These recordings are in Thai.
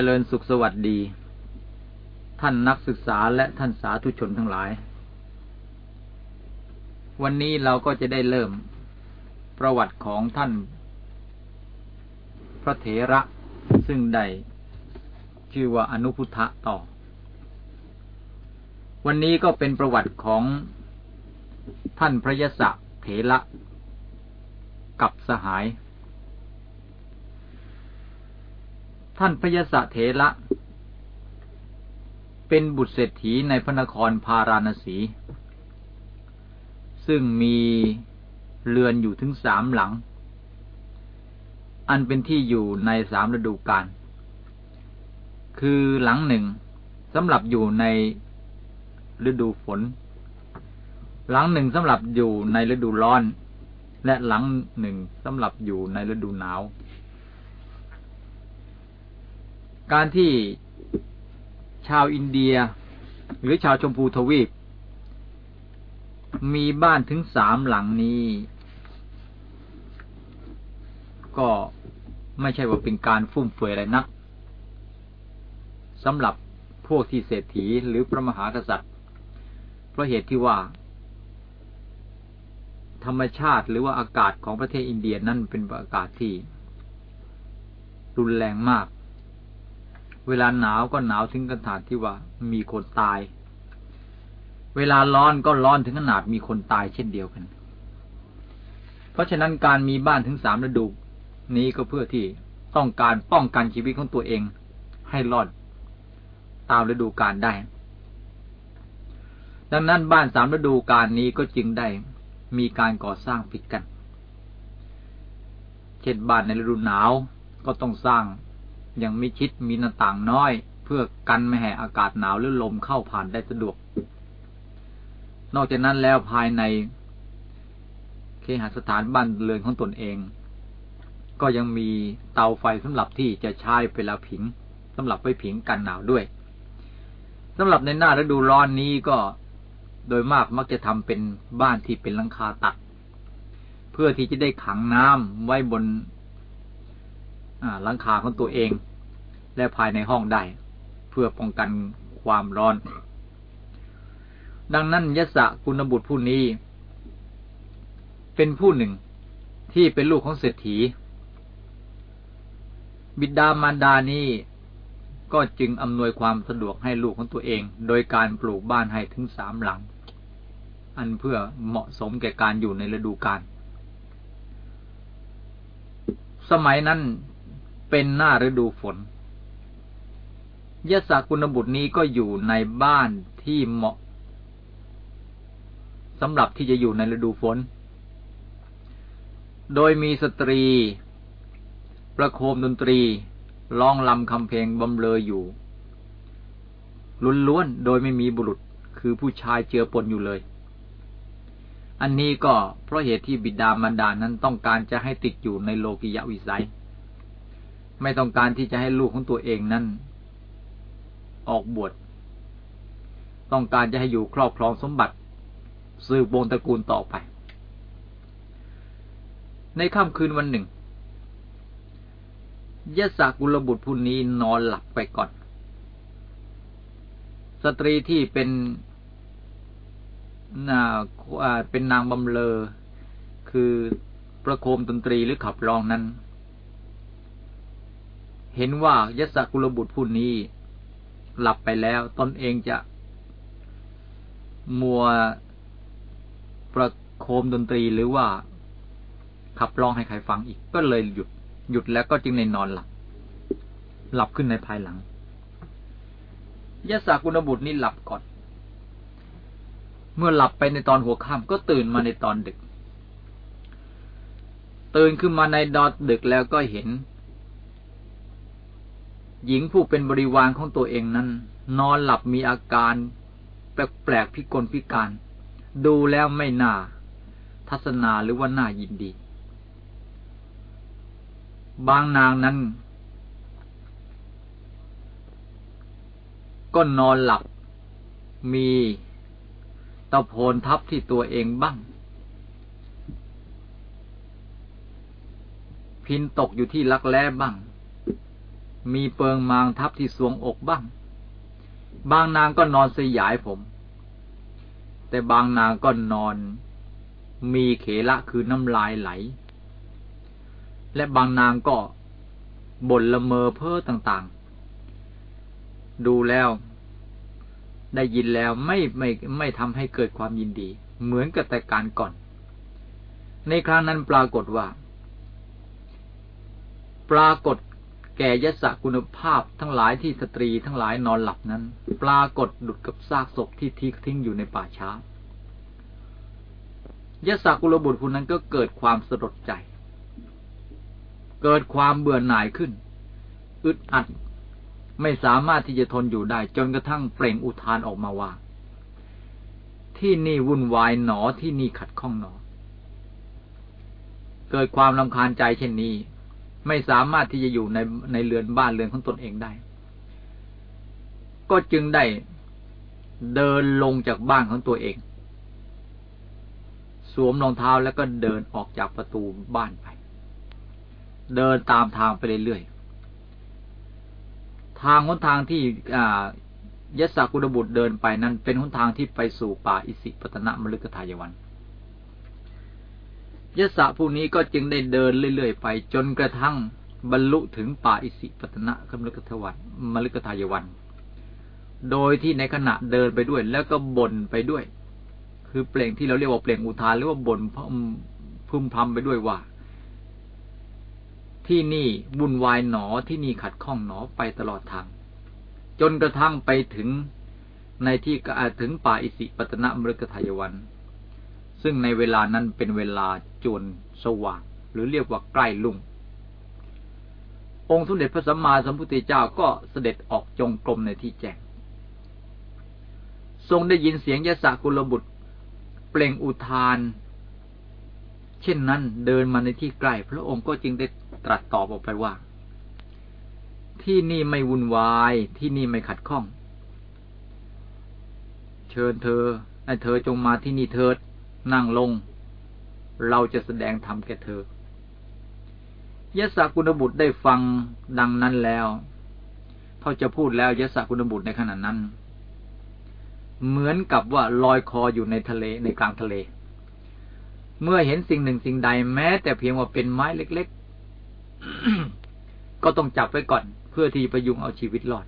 จริญสุขสวัสดี ท่านนักศึกษาและท่านสาธุชนทั้งหลาย วันนี้เราก็จะได้เริ่มประวัติของท่าน พระเถระซึ่งได้ชื่อว่าอนุพุทธะต่อ วันนี้ก็เป็นประวัติของท่านพระยศเถระกับสหาย ท่านพยศเถระ เป็นบุตรเศรษฐีในพระนครพาราณสี ซึ่งมีเรือนอยู่ถึงสามหลัง อันเป็นที่อยู่ในสามฤดูกาล คือหลังหนึ่งสำหรับอยู่ในฤดูฝน หลังหนึ่งสำหรับอยู่ในฤดูร้อน และหลังหนึ่งสำหรับอยู่ในฤดูหนาว การที่ชาวอินเดีย หรือชาวชมพูทวีป มีบ้านถึงสามหลังนี้ ก็ไม่ใช่ว่าเป็นการฟุ่มเฟือยอะไรนักสำหรับพวกที่เศรษฐีหรือพระมหากษัตริย์ เพราะเหตุที่ว่า ธรรมชาติหรือว่าอากาศของประเทศอินเดียนั่นเป็นอากาศที่รุนแรงมาก เวลาหนาวก็หนาวถึงขนาดที่ว่ามีคนตาย เวลาร้อนก็ร้อนถึงขนาดมีคนตายเช่นเดียวกัน เพราะฉะนั้นการมีบ้านถึงสามฤดู นี้ก็เพื่อที่ต้องการป้องกันชีวิตของตัวเองให้รอดตามฤดูกาลได้ ดังนั้นบ้านสามฤดูกาลนี้ก็จึงได้มีการก่อสร้างผิดกัน เช่นบ้านในฤดูหนาวก็ต้องสร้าง ยังไม่ชิดมีหน้าต่างน้อย เพื่อกันไม่ให้อากาศหนาวหรือลมเข้าผ่านได้สะดวก นอกจากนั้นแล้วภายในเคหสถานบ้านเรือนของตนเอง ก็ยังมีเตาไฟสำหรับที่จะใช้เวลาผิงสำหรับไว้ผิงกันหนาวด้วยสำหรับในหน้าฤดูร้อนนี้ก็โดยมากมักจะทำเป็นบ้านที่เป็นหลังคาตัด เพื่อที่จะได้ขังน้ำไว้บนหลังคาของตัวเอง และภายในห้องได้ เพื่อป้องกันความร้อน ดังนั้นยศกุณบุตรผู้นี้ เป็นผู้หนึ่งที่เป็นลูกของเศรษฐี บิดามารดานี้ก็จึงอำนวยความสะดวกให้ลูกของตัวเอง โดยการปลูกบ้านให้ถึงสามหลัง อันเพื่อเหมาะสมแก่การอยู่ในฤดูกาลสมัยนั้นเป็นหน้าฤดูฝน ยศกุณบุตรนี้ก็อยู่ในบ้านที่เหมาะสำหรับที่จะอยู่ในฤดูฝน โดยมีสตรี ประโคมดนตรีร้องลำคำเพลงบำเลออยู่ลุนล้วนโดยไม่มีบุรุษคือผู้ชายเจือปนอยู่เลย อันนี้ก็เพราะเหตุที่บิดามารดานั้นต้องการจะให้ติดอยู่ในโลกิยะวิสัย ไม่ต้องการที่จะให้ลูกของตัวเองนั้น ออกบวชต้องการจะให้อยู่ครอบครองสมบัติ สืบวงตระกูลต่อไป ในค่ำคืนวันหนึ่งยศกุลบุตรผู้นี้นอนหลับไปก่อน สตรีที่เป็นนาเป็นนางบำเลอ คือประโคมดนตรีหรือขับร้องนั้น เห็นว่ายศกุลบุตรผู้นี้ หลับไปแล้ว ตนเองจะ มัวประโคมดนตรีหรือว่าขับร้องให้ใครฟังอีก ก็เลยหยุด หยุดแล้วก็จึงในนอนหลับ หลับขึ้นในภายหลังยศกุลบุตรนี่หลับก่อน เมื่อหลับไปในตอนหัวค่ำก็ตื่นมาในตอนดึก ตื่นขึ้นมาในดอดดึกแล้วก็เห็น หญิงผู้เป็นบริวารของตัวเองนั้น นอนหลับมีอาการ แปลกๆพิกลพิการ ดูแล้วไม่น่า ทัศนาหรือว่าน่ายินดี บางนางนั้น ก็นอนหลับมีตะโพนทับที่ตัวเองบ้าง พินตกอยู่ที่ลักแร้บ้าง มีเปิงมางทับที่สวงอกบ้าง บางนางก็นอนสยายผม แต่บางนางก็นอน มีเขละคือน้ำลายไหล และบางนางก็บ่นละเมอเพ้อต่างๆ ดูแล้วได้ยินแล้วไม่ไม่ไม่ทำให้เกิดความยินดี เหมือนกับแต่การก่อน ในครั้งนั้นปรากฏว่า ปรากฏ แก่ยศคุณภาพทั้งหลายที่สตรีทั้งหลายนอนหลับนั้น ปรากฏดุดกับซากศพที่ทิ้งทิ้งอยู่ในป่าช้ายศกุลบุตรคนนั้นก็เกิดความสลดใจ เกิดความเบื่อหน่ายขึ้น อึดอัด ไม่สามารถที่จะทนอยู่ได้ จนกระทั่งเปล่งอุทานออกมาว่า ที่นี่วุ่นวายหนอที่นี่ขัดข้องหนอ เกิดความลำคาญใจเช่นนี้ ไม่สามารถที่จะอยู่ในในเรือนบ้านเรือนของตนเองได้ ก็จึงได้เดินลงจากบ้านของตัวเอง สวมรองเท้าแล้วก็เดินออกจากประตูบ้านไป เดินตามทางไปเรื่อยๆ ทางหนทางที่ยศกุลบุตรเดินไปนั้นเป็นหนทางที่ไปสู่ป่าอิสิปตนะมฤคทายวัน ยศผู้นี้ก็จึงได้เดินเรื่อยๆไป จนกระทั่งบรรลุถึงป่าอิสิปตนะมฤคทวันมฤคทายวัน โดยที่ในขณะเดินไปด้วย แล้วก็บ่นไปด้วย คือเปล่งที่เราเรียกว่าเปล่งอุทานหรือว่าบ่นพึมพำไปด้วยว่า ที่นี่บุญวายหนอที่นี่ขัดข้องหนอไปตลอดทาง จนกระทั่งไปถึงในที่กถึงป่าอิสิปตนะมฤกทายวัน ซึ่งในเวลานั้นเป็นเวลาจวนสว่าง หรือเรียกว่าใกล้ลุ่ง องค์สมเด็จพระสัมมาสัมพุทธเจ้าก็เสด็จออกจงกรมในที่แจ้งทรงได้ยินเสียงยะสักุลบุตร เปล่งอุทาน เช่นนั้นเดินมาในที่ใกล้ พระองค์ก็จึงได้ตรัสตอบออกไปว่า ที่นี่ไม่วุ่นวาย ที่นี่ไม่ขัดข้อง เชิญเธอไอ้เธอจงมาที่นี่เถิด นั่งลง เราจะแสดงธรรมแก่เธอยศกุณบุตรได้ฟังดังนั้นแล้ว เขาจะพูดแล้วยศกุณบุตรในขณะนั้น เหมือนกับว่าลอยคออยู่ในทะเลในกลางทะเล เมื่อเห็นสิ่งหนึ่งสิ่งใดแม้ แต่เพียงว่าเป็นไม้เล็ก ๆ ก็ต้องจับไว้ก่อน เพื่อที่ประยุงเอาชีวิตรอด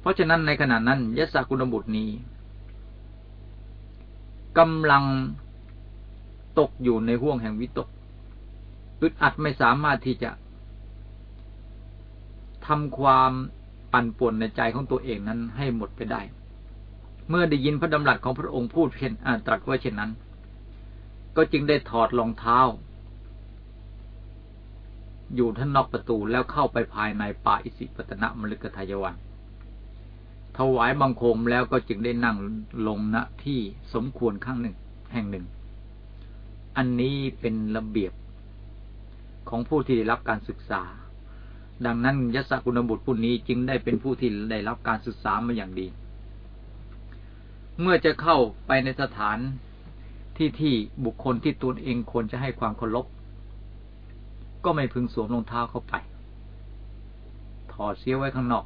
เพราะฉะนั้นในขณะนั้นยศกุณบุตรนี้ กำลังตกอยู่ในห่วงแห่งวิตกอึดอัดไม่สามารถที่จะทำความปั่นป่วนในใจของตัวเองนั้นให้หมดไปได้ เมื่อได้ยินพระดำรัสของพระองค์พูดเช่นตรัสว่าเช่นนั้น ก็จึงได้ถอดรองเท้า อยู่ท่านนอกประตูแล้วเข้าไปภายในป่าอิสิปตนะมฤคทายวัน ถวายบังคมแล้วก็จึงได้นั่งลงณที่สมควรข้างหนึ่ง แห่งหนึ่ง อันนี้เป็นระเบียบของผู้ที่ได้รับการศึกษา ดังนั้นยศกุณบุตรผู้นี้จึงได้เป็นผู้ที่ได้รับการศึกษามาอย่างดี เมื่อจะเข้าไปในสถานที่ที่บุคคลที่ตนเองควรจะให้ความเคารพก็ไม่พึงสวมรองเท้าเข้าไป ถอดเสียไว้ข้างนอก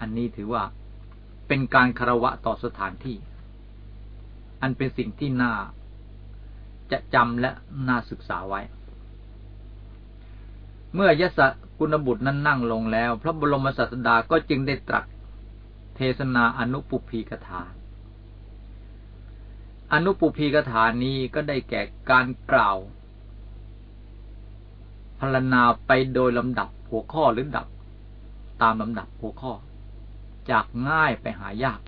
อันนี้ถือว่า เป็นการคารวะต่อสถานที่ อันเป็นสิ่งที่น่า จะจำและน่าศึกษาไว้ เมื่อยศกุณบุตรนั้นนั่งลงแล้ว พระบรมศาสดาก็จึงได้ตรัสเทศนาอนุปุพีกถา อนุปุพีกถานี้ก็ได้แก่การกล่าวพรรณนาไปโดยลำดับหัวข้อหรือดับ ตามลำดับหัวข้อ จากง่ายไปหายาก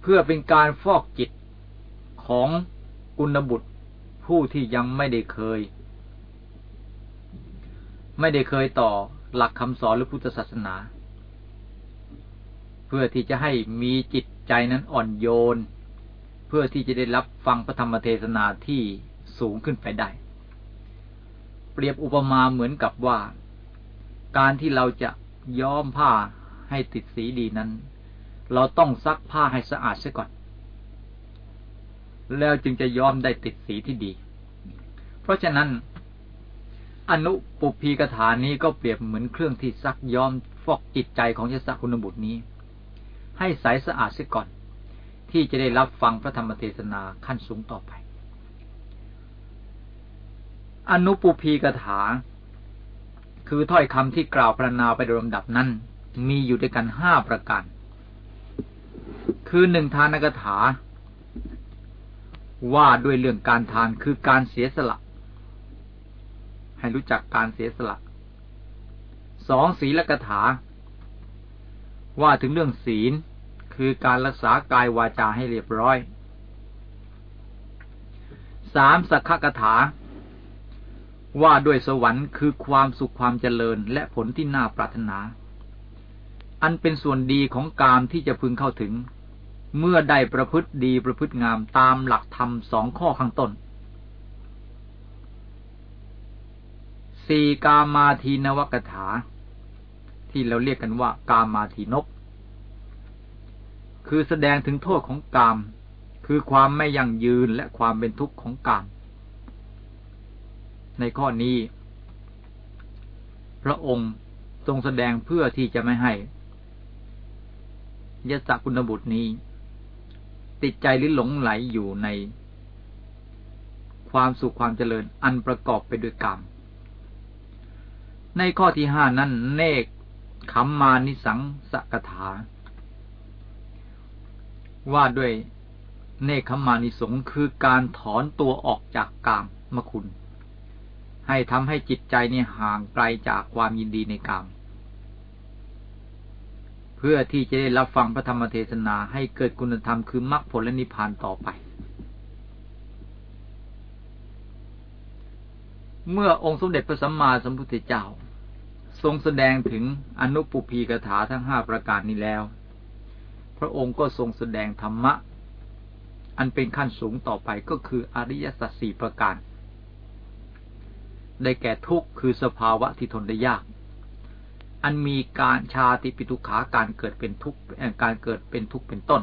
เพื่อเป็นการฟอกจิตของกุณบุตรผู้ที่ยังไม่ได้เคย ไม่ได้เคยต่อหลักคำสอนหรือพุทธศาสนา เพื่อที่จะให้มีจิตใจนั้นอ่อนโยน เพื่อที่จะได้รับฟังพระธรรมเทศนาที่สูงขึ้นไปได้ เปรียบอุปมาเหมือนกับว่า การที่เราจะย้อมผ้า ให้ติดสีดีนั้น เราต้องซักผ้าให้สะอาดเสียก่อน แล้วจึงจะย้อมได้ติดสีที่ดี เพราะฉะนั้น อนุปุพีกถานี้ก็เปรียบเหมือนเครื่องที่ซักย้อมฟอกจิตใจของยศคุณบุตรนี้ ให้ใสสะอาดเสียก่อน ที่จะได้รับฟังพระธรรมเทศนาขั้นสูงต่อไป อนุปุพีกถาคือถ้อยคำที่กล่าวพรรณนาไปโดยลำดับนั้น มีอยู่ด้วยกันห้าประการ คือหนึ่งทานกถา ว่าด้วยเรื่องการทานคือการเสียสละ ให้รู้จักการเสียสละ สองศีลกถา ว่าถึงเรื่องศีลคือการรักษากายวาจาให้เรียบร้อย สามสักขกถา ว่าด้วยสวรรค์คือความสุขความเจริญและผลที่น่าปรารถนา อันเป็นส่วนดีของกามที่จะพึงเข้าถึง เมื่อได้ประพฤติดีประพฤติงามตามหลักธรรมสองข้อข้างต้นสี่กามาทีนวกถา ที่เราเรียกกันว่า กามาทีนก คือแสดงถึงโทษของกาม คือความไม่ยั่งยืนและความเป็นทุกข์ของกาม ในข้อนี้ พระองค์ทรงแสดงเพื่อที่จะไม่ให้ ยศกุณบุตรนี้ ติดใจหรือหลงไหลอยู่ในความสุขความเจริญอันประกอบไปด้วยกรรม ในข้อที่ห้านั้นเนกขมมานิสังสกถา ว่าด้วยเนคขมานิสงคือการถอนตัวออกจากกามมคุณ ให้ทำให้จิตใจนี่ห่างไกลจากความยินดีในกาม เพื่อที่จะได้รับฟังพระธรรมเทศนาให้เกิดคุณธรรมคือมรรคผลและนิพพานต่อไป เมื่อองค์สมเด็จพระสัมมาสัมพุทธเจ้า ทรงแสดงถึงอนุปุพีกถาทั้งห้าประการนี้แล้ว พระองค์ก็ทรงแสดงธรรมะ อันเป็นขั้นสูงต่อไปก็คืออริยสัจสี่ประการ ได้แก่ทุกข์คือสภาวะที่ทนได้ยาก อันมีการชาติปิทุขาการเกิดเป็นทุกข์การเกิดเป็นทุกข์เป็นต้น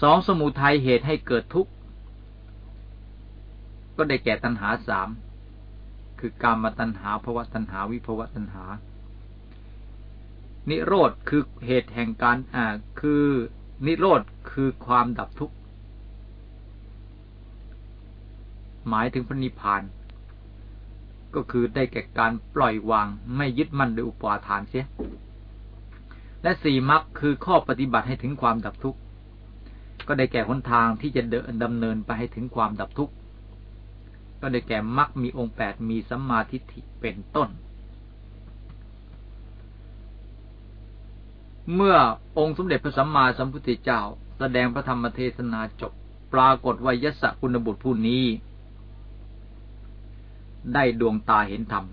สองสมุทัยเหตุให้เกิดทุกข์ก็ได้แก่ตัณหาสามคือกามตัณหาภวะตัณหาวิภวะตัณหา นิโรธคือเหตุแห่งการอ่าคือนิโรธคือความดับทุกข์หมายถึงพระนิพพาน ก็คือได้แก่การปล่อยวางไม่ยึดมั่นโดยอุปาทานเสีย และสี่มรรคคือข้อปฏิบัติให้ถึงความดับทุกข์ก็ได้แก่หนทางที่จะเดินดำเนินไปให้ถึงความดับทุกข์ก็ได้แก่มรรคมีองค์แปดมีสัมมาทิฏฐิเป็นต้น เมื่อองค์สมเด็จพระสัมมาสัมพุทธเจ้า แสดงพระธรรมเทศนาจบ ปรากฏว่ายศคุณบุตรผู้นี้ ได้ดวงตาเห็นธรรม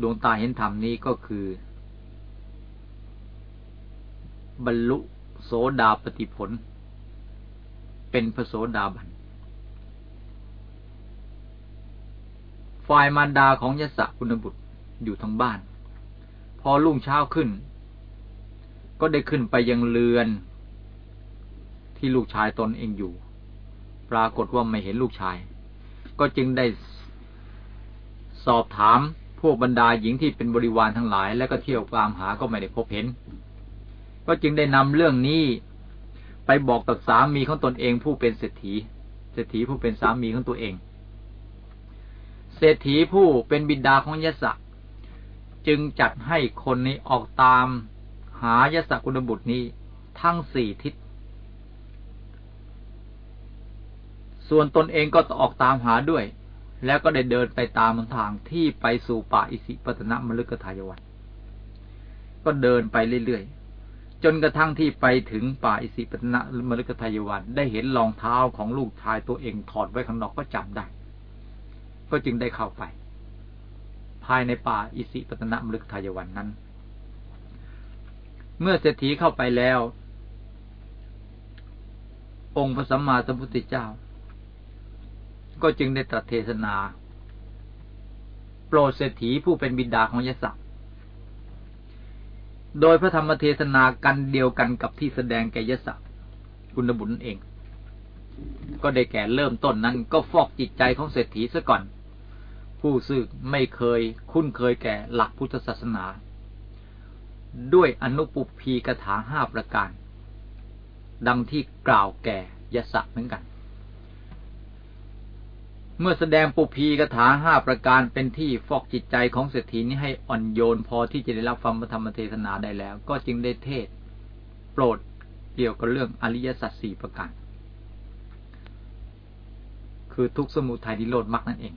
ดวงตาเห็นธรรมนี้ก็คือ บรรลุโสดาปฏิผล เป็นพระโสดาบัน ฝ่ายมารดาของยศคุณบุตรอยู่ทางบ้าน พอรุ่งเช้าขึ้น ก็ได้ขึ้นไปยังเรือน ที่ลูกชายตนเองอยู่ ปรากฏว่าไม่เห็นลูกชาย ก็จึงได้สอบถามพวกบรรดาหญิงที่เป็นบริวารทั้งหลาย และก็เที่ยวตามหาก็ไม่ได้พบเห็น ก็จึงได้นำเรื่องนี้ไปบอกกับสามีของตนเองผู้เป็นเศรษฐี เศรษฐีผู้เป็นสามีของตัวเอง เศรษฐีผู้เป็นบิดาของยศจึงจัดให้คนนี้ออกตามหายศกุลบุตรนี้ทั้งสี่ทิศ ส่วนตนเองก็ต้องออกตามหาด้วย แล้วก็ได้เดินไปตามทางที่ไปสู่ป่าอิสิปตนะมฤคทายวันก็เดินไปเรื่อยๆ จนกระทั่งที่ไปถึงป่าอิสิปตนะมฤคทายวันได้เห็นรองเท้าของลูกชายตัวเองถอดไว้ข้างนอกก็จำได้ ก็จึงได้เข้าไป ภายในป่าอิสิปตนะมฤคทายวันนั้น เมื่อเศรษฐีเข้าไปแล้ว องค์พระสัมมาสัมพุทธเจ้า ก็จึงได้ตรัสเทศนา โปรดเศรษฐีผู้เป็นบิดาของยศโดยพระธรรมเทศนากันเดียวกันกับที่แสดงแก่ยศกุณบุญเอง ก็ได้แก่เริ่มต้นนั้นก็ฟอกจิตใจของเศรษฐีซะก่อน ผู้ซึ่งไม่เคยคุ้นเคยแก่หลักพุทธศาสนา ด้วยอนุปุพีกถาห้าประการ ดังที่กล่าวแก่ยศเหมือนกัน เมื่อแสดงปุพีกถาห้าประการเป็นที่ฟอกจิตใจของเศรษฐีนี้ให้อ่อนโยนพอที่จะได้รับฟังพระธรรมเทศนาได้แล้ว ก็จึงได้เทศ โปรดเกี่ยวกับเรื่องอริยสัจสี่ประการ คือทุกสมุทัยนิโรธมรรคนั่นเอง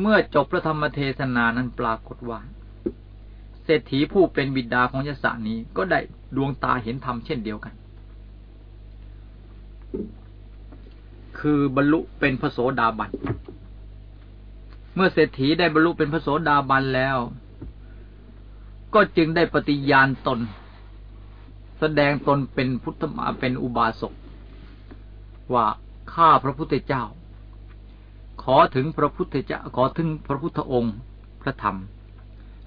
เมื่อจบพระธรรมเทศนานั้นปรากฏว่าเศรษฐีผู้เป็นบิดาของยศนี้ก็ได้ดวงตาเห็นธรรมเช่นเดียวกัน คือบรรลุเป็นพระโสดาบัน เมื่อเศรษฐีได้บรรลุเป็นพระโสดาบันแล้ว ก็จึงได้ปฏิญาณตน แสดงตนเป็นพุทธมาเป็นอุบาสกว่าข้าพระพุทธเจ้า ขอถึงพระพุทธเจ้าขอถึงพระพุทธองค์ พระธรรม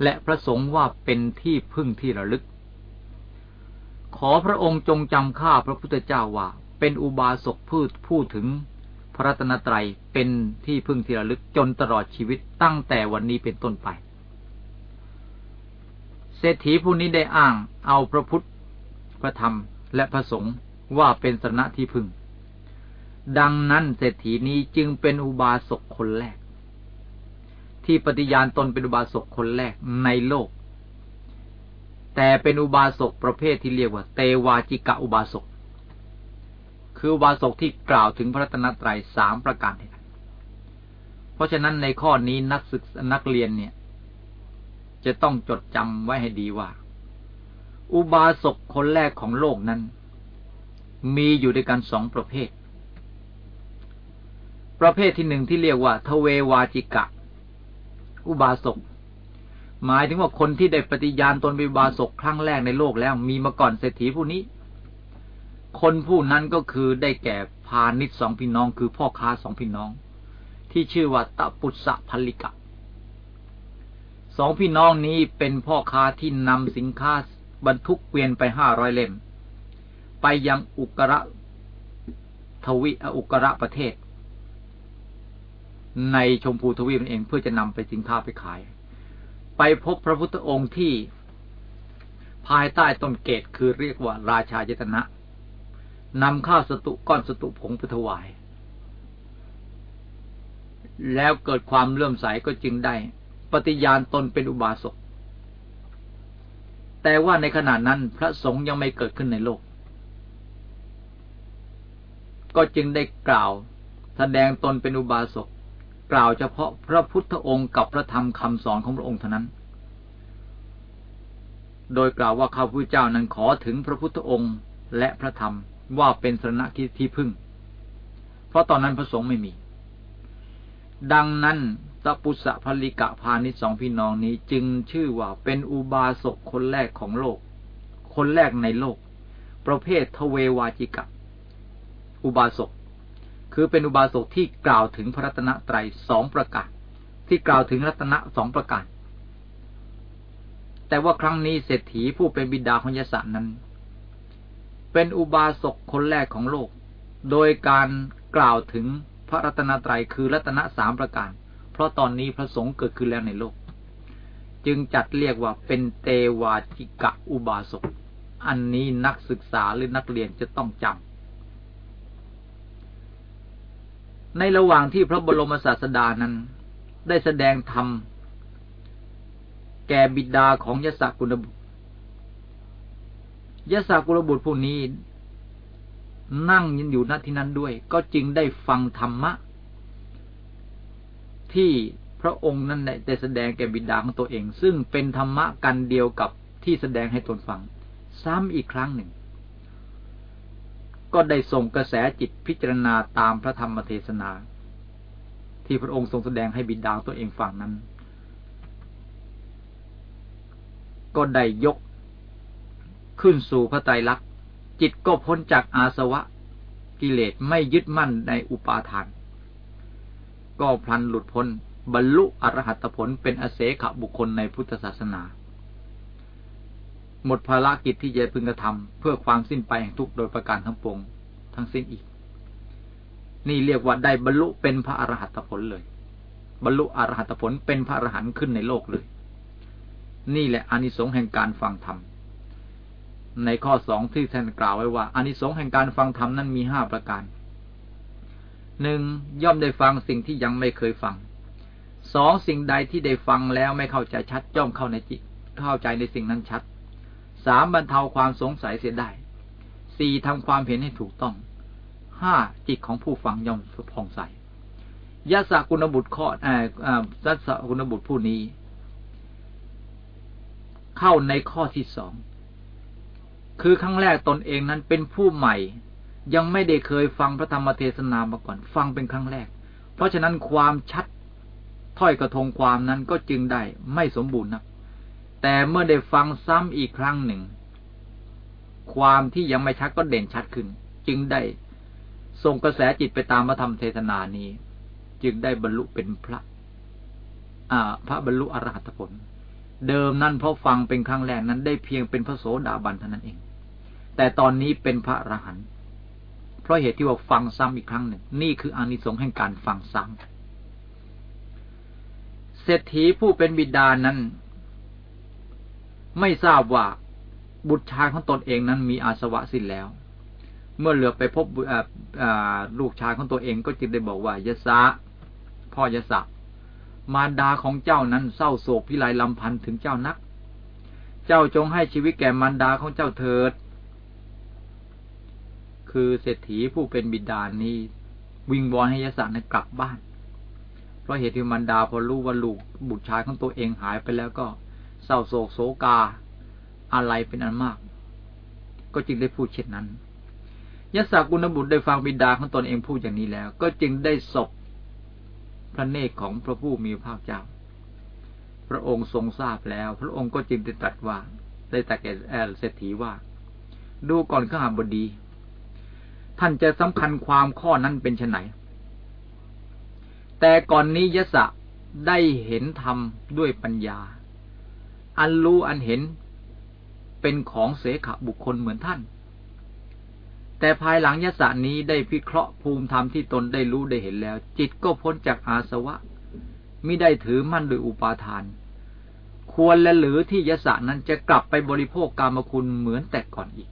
และพระสงฆ์ว่าเป็นที่พึ่งที่ระลึก ขอพระองค์จงจำข้าพระพุทธเจ้าว่า เป็นอุบาสกพูดพูดถึงพระรัตนตรัยเป็นที่พึ่งที่ระลึกจนตลอดชีวิตตั้งแต่วันนี้เป็นต้นไป เศรษฐีผู้นี้ได้อ้างเอาพระพุทธ พระธรรม และพระสงฆ์ว่าเป็นสนะที่พึ่ง ดังนั้นเศรษฐีนี้จึงเป็นอุบาสกคนแรก ที่ปฏิญาณตนเป็นอุบาสกคนแรกในโลก แต่เป็นอุบาสกประเภทที่เรียกว่า เตวาจิกะอุบาสก คืออุบาสกที่กล่าวถึงพระตนตรัยสามประการเพราะฉะนั้นในข้อนี้นักศึกนักเรียนเนี่ย จะต้องจดจำไว้ให้ดีว่า อุบาสกคนแรกของโลกนั้น มีอยู่ด้วยกันสองประเภท ประเภทที่หนึ่งที่เรียกว่า ทเววาจิกะ อุบาสกหมายถึงว่าคนที่ได้ปฏิญาณตนเป็นบาสกครั้งแรกในโลกแล้ว มีมาก่อนเศรษฐีผู้นี้ คนผู้นั้นก็คือได้แก่พาณิชสองพี่น้อง คือพ่อค้าสองพี่น้อง ที่ชื่อว่าตะปุสะพัลลิกะสองพี่น้องนี้เป็นพ่อค้าที่นำสินค้าบรรทุกเกวียนไปห้าร้อยเล่ม ไปยังอุกระทวิอุกระประเทศ ในชมพูทวีปนั่นเองเพื่อจะนำไปสินค้าไปขาย ไปพบพระพุทธองค์ที่ภายใต้ต้นเกตคือเรียกว่าราชายตนะ นำข้าวสตุก้อนสตุผงไปถวาย แล้วเกิดความเลื่อมใสก็จึงได้ ปฏิญาณตนเป็นอุบาสก แต่ว่าในขณะนั้นพระสงฆ์ยังไม่เกิดขึ้นในโลก ก็จึงได้กล่าวแสดงตนเป็นอุบาสกกล่าวเฉพาะพระพุทธองค์กับพระธรรมคำสอนของพระองค์เท่านั้น โดยกล่าวว่าข้าพุทธเจ้านั้นขอถึงพระพุทธองค์และพระธรรม ว่าเป็นสระที่ที่พึ่ง เพราะตอนนั้นพระสงฆ์ไม่มี ดังนั้นตปุสะพลิกะพาณิชสองพี่น้องนี้จึงชื่อว่าเป็นอุบาสกคนแรกของโลก คนแรกในโลก ประเภททเววาจิกะ อุบาสก คือเป็นอุบาสกที่กล่าวถึงพระรัตนตรัยสองประการ ที่กล่าวถึงรัตนะสองประการ แต่ว่าครั้งนี้เศรษฐีผู้เป็นบิดาของยศนั้น เป็นอุบาสกคนแรกของโลก โดยการกล่าวถึงพระรัตนตรัยคือรัตนสามประการ เพราะตอนนี้พระสงฆ์เกิดขึ้นแล้วในโลก จึงจัดเรียกว่าเป็นเตวาจิกะอุบาสก อันนี้นักศึกษาหรือนักเรียนจะต้องจำ ในระหว่างที่พระบรมศาสดานั้น ได้แสดงธรรมแก่บิดาของยศกุลบุตร ยศกุลบุตรผู้นี้ นั่งยันอยู่ณที่นั้นด้วย ก็จึงได้ฟังธรรมะ ที่พระองค์นั้นได้แสดงแก่บิดาของตัวเอง ซึ่งเป็นธรรมะกันเดียวกับที่แสดงให้ตนฟัง ซ้ำอีกครั้งหนึ่ง ก็ได้ส่งกระแสจิตพิจารณาตามพระธรรมเทศนา ที่พระองค์ทรงแสดงให้บิดาตัวเองฟังนั้น ก็ได้ยก ขึ้นสู่พระไตรลักษณ์จิตก็พ้นจากอาสวะ กิเลสไม่ยึดมั่นในอุปาทาน ก็พลันหลุดพ้นบรรลุอรหัตผลเป็นอเสขบุคคลในพุทธศาสนา หมดภารกิจที่จะพึงกระทำเพื่อความสิ้นไปแห่งทุกโดยประการทั้งปวงทั้งสิ้นอีก นี่เรียกว่าได้บรรลุเป็นพระอรหัตผลเลย บรรลุอรหัตผลเป็นพระอรหันต์ขึ้นในโลกเลย นี่แหละอานิสงส์แห่งการฟังธรรม ในข้อสองที่ท่านกล่าวไว้ว่าอานิสงส์แห่งการฟังธรรมนั้นมีห้าประการหนึ่งย่อมได้ฟังสิ่งที่ยังไม่เคยฟังสองสิ่งใดที่ได้ฟังแล้วไม่เข้าใจชัดย่อมเข้าในจิตเข้าใจในสิ่งนั้นชัดสามบรรเทาความสงสัยเสียได้สี่ทำความเห็นให้ถูกต้องห้าจิตของผู้ฟังย่อมผ่องใสยะสกุณบุตรข้ออ่ายะสกุณบุตรผู้นี้ เข้าในข้อที่สอง คือครั้งแรกตนเองนั้นเป็นผู้ใหม่ ยังไม่ได้เคยฟังพระธรรมเทศนามาก่อน ฟังเป็นครั้งแรก เพราะฉะนั้นความชัดถ้อยกระทงความนั้นก็จึงได้ไม่สมบูรณ์นักแต่เมื่อได้ฟังซ้ำอีกครั้งหนึ่ง ความที่ยังไม่ชัดก็เด่นชัดขึ้น จึงได้ส่งกระแสจิตไปตามพระธรรมเทศนานี้ จึงได้บรรลุเป็นพระอ่าพระบรรลุอรหัตผล เดิมนั้นเพราะฟังเป็นครั้งแรกนั้นได้เพียงเป็นพระโสดาบันเท่านั้นเอง แต่ตอนนี้เป็นพระอรหันต์เพราะเหตุที่ว่าฟังซ้ำอีกครั้งหนึ่ง นี่คืออานิสงส์แห่งการฟังซ้ำเศรษฐีผู้เป็นบิดานั้น ไม่ทราบว่าบุตรชายของตนเองนั้นมีอาสวะสิ้นแล้ว เมื่อเหลือไปพบลูกชายของตัวเองก็จึงได้บอกว่ายะสะพ่อยะสะมารดาของเจ้านั้นเศร้าโศกพิไรลำพันถึงเจ้านัก เจ้าจงให้ชีวิตแก่มารดาของเจ้าเถิด คือเศรษฐีผู้เป็นบิดานี้ วิงวอนให้ยะสะนั้นกลับบ้าน เพราะเหตุที่มารดาพอรู้ว่าลูกบุตรชายของตัวเองหายไปแล้วก็เศร้าโศกโศกาอะไรเป็นอันมาก ก็จึงได้พูดเช่นนั้นยศกุณบุตรได้ฟังบิดาของตนเองพูดอย่างนี้แล้ว ก็จึงได้ศพพระเนตรของพระผู้มีพระเจ้า พระองค์ทรงทราบแล้ว พระองค์ก็จึงได้ตรัสว่า ได้ตรัสแก่เศรษฐีว่า ดูก่อนข้าบดี ท่านจะสำคัญความข้อนั้นเป็นไนแต่ก่อนนี้ยศได้เห็นธรรมด้วยปัญญา อันรู้อันเห็นเป็นของเสขบุคคลเหมือนท่าน แต่ภายหลังยศนี้ได้พิเคราะห์ภูมิธรรมที่ตนได้รู้ได้เห็นแล้ว จิตก็พ้นจากอาสวะมิได้ถือมั่นโดยอุปาทาน ควรและหรือที่ยศนั้นจะกลับไปบริโภคกรรมคุณเหมือนแต่ก่อนอีก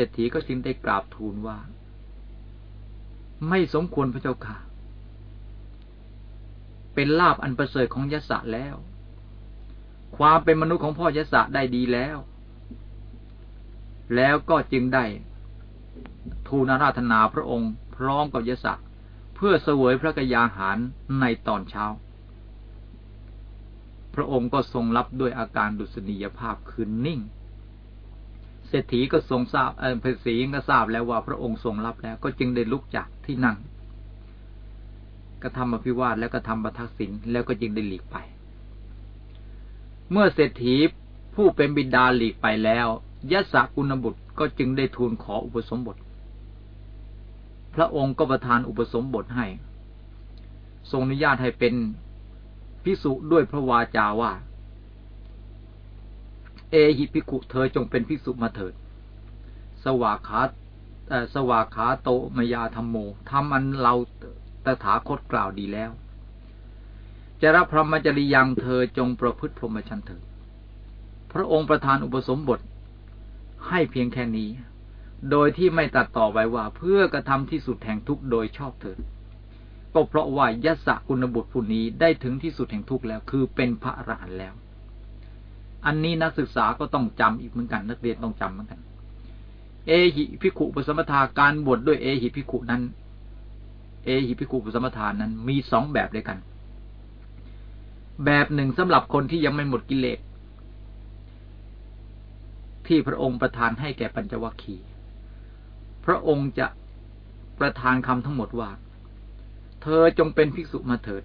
รษฐีก็จึงได้กราบทูลว่า ไม่สมควรพระเจ้าค่ะ เป็นลาบอันประเสริฐของยศะแล้ว ความเป็นมนุษย์ของพ่อยศะได้ดีแล้ว แล้วก็จึงได้ทูลราธนาพระองค์พร้อมกับยศะเพื่อเสวยพระกยาหารในตอนเช้า พระองค์ก็ทรงรับด้วยอาการดุษณียภาพคืนนิ่ง เศรษฐีก็ทรงทราบเออเศรษฐีก็ทราบแล้วว่าพระองค์ทรงรับแล้ว ก็จึงได้ลุกจากที่นั่งกระทำอภิวาทแล้วก็ทำบัทักษิณแล้วก็จึงได้หลีกไป เมื่อเศรษฐีผู้เป็นบิดาหลีกไปแล้วยะสกุณบุตรก็จึงได้ทูลขออุปสมบท พระองค์ก็ประทานอุปสมบทให้ ทรงอนุญาตให้เป็นพิสุด้วยพระวาจาว่า เอหิพิกุเธอจงเป็นพิสุมาเถิด สวาขาสวาขาโตมยาธรรมโมทำอันเราตถาคตกล่าวดีแล้วจะรับพรหมจริยังเธอจงประพฤติพรหมจรรย์เถิดพระองค์ประทานอุปสมบทให้เพียงแค่นี้ โดยที่ไม่ตัดต่อไว้ว่าเพื่อกระทำที่สุดแห่งทุกโดยชอบเถิดก็เพราะว่ายศกุณบุตรผู้นี้ได้ถึงที่สุดแห่งทุกแล้ว คือเป็นพระอรหันต์แล้ว อันนี้นักศึกษาก็ต้องจำอีกเหมือนกัน นักเรียนต้องจำเหมือนกัน เอหิพิขุปสมทาการบวชดด้วยเอหิพิขุนั้น เอหิพิขุปสมทานนั้นมีสองแบบด้วยกัน แบบหนึ่งสำหรับคนที่ยังไม่หมดกิเลสที่พระองค์ประทานให้แก่ปัญจวัคคีย์พระองค์จะประทานคำทั้งหมดว่า เธอจงเป็นภิกษุมาเถิด